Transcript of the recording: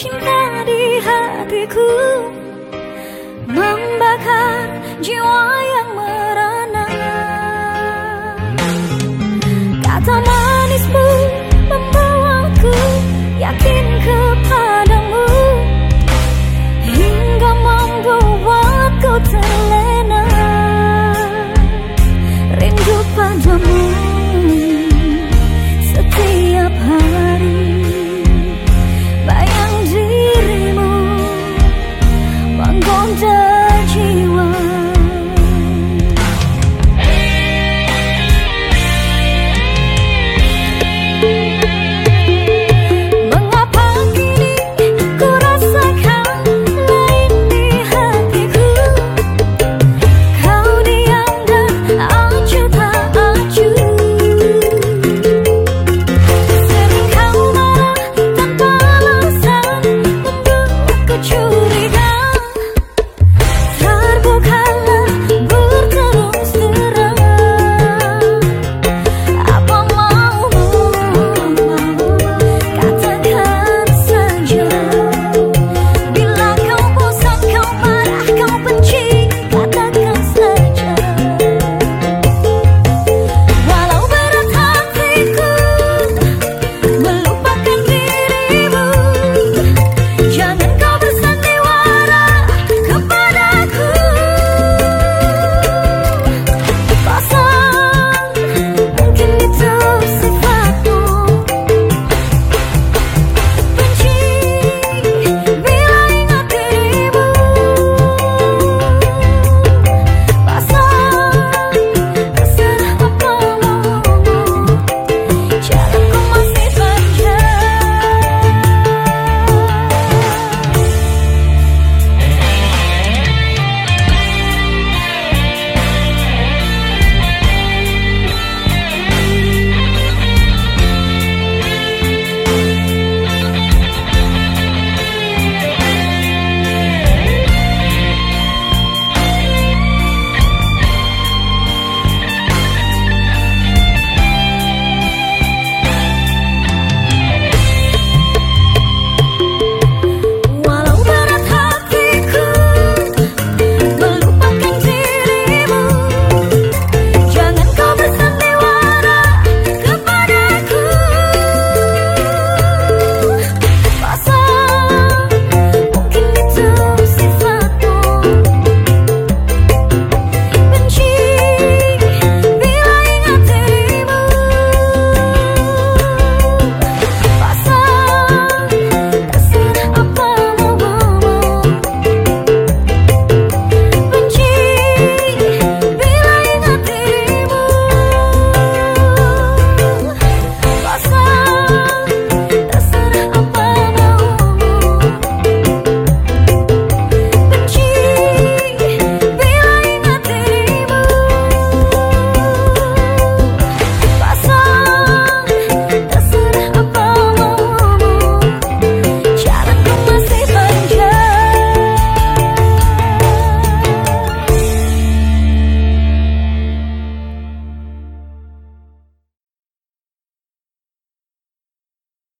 cinta di hatiku. Membakar jiwa